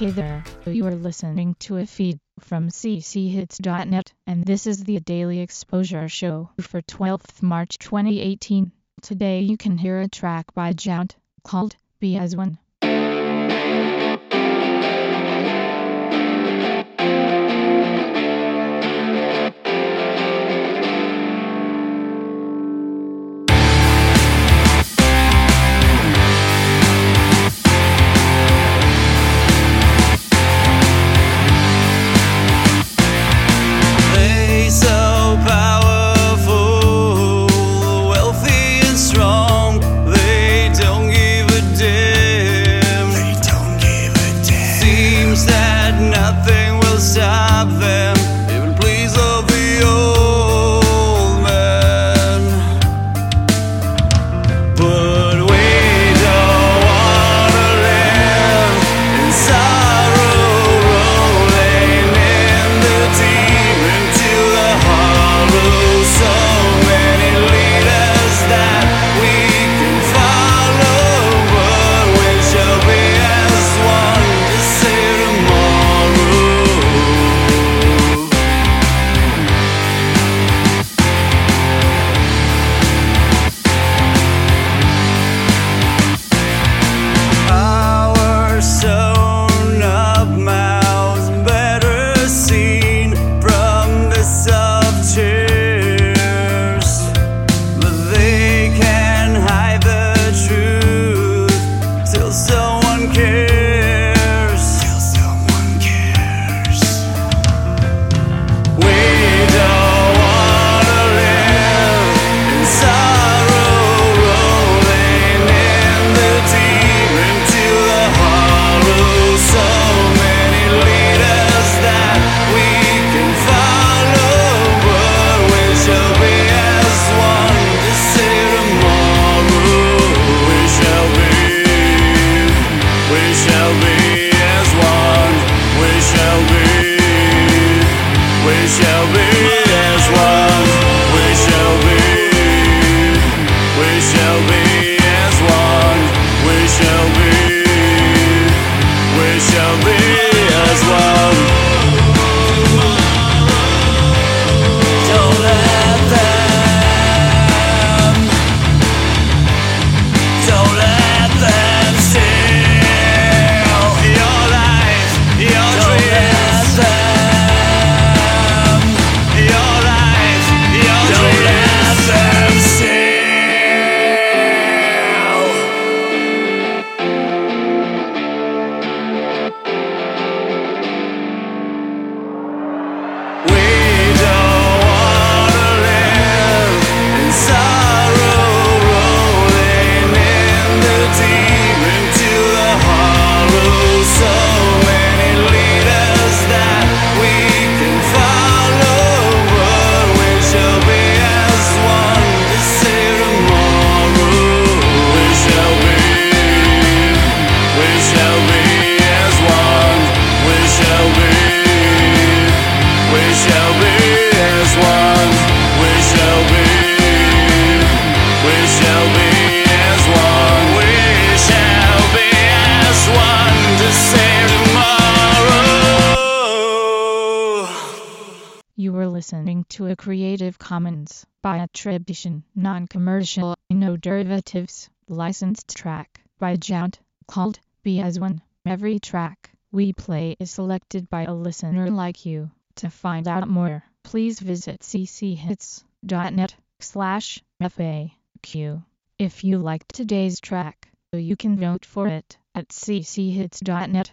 Hey there, you are listening to a feed from cchits.net, and this is the Daily Exposure Show for 12th March 2018. Today you can hear a track by Jount called Be As One. Shall be as one. We shall be. We shall be as one. We shall be. We shall be listening to a Creative Commons by attribution, non-commercial, no derivatives, licensed track by Jount called Be As One. Every track we play is selected by a listener like you. To find out more, please visit cchits.net slash FAQ. If you liked today's track, you can vote for it at cchits.net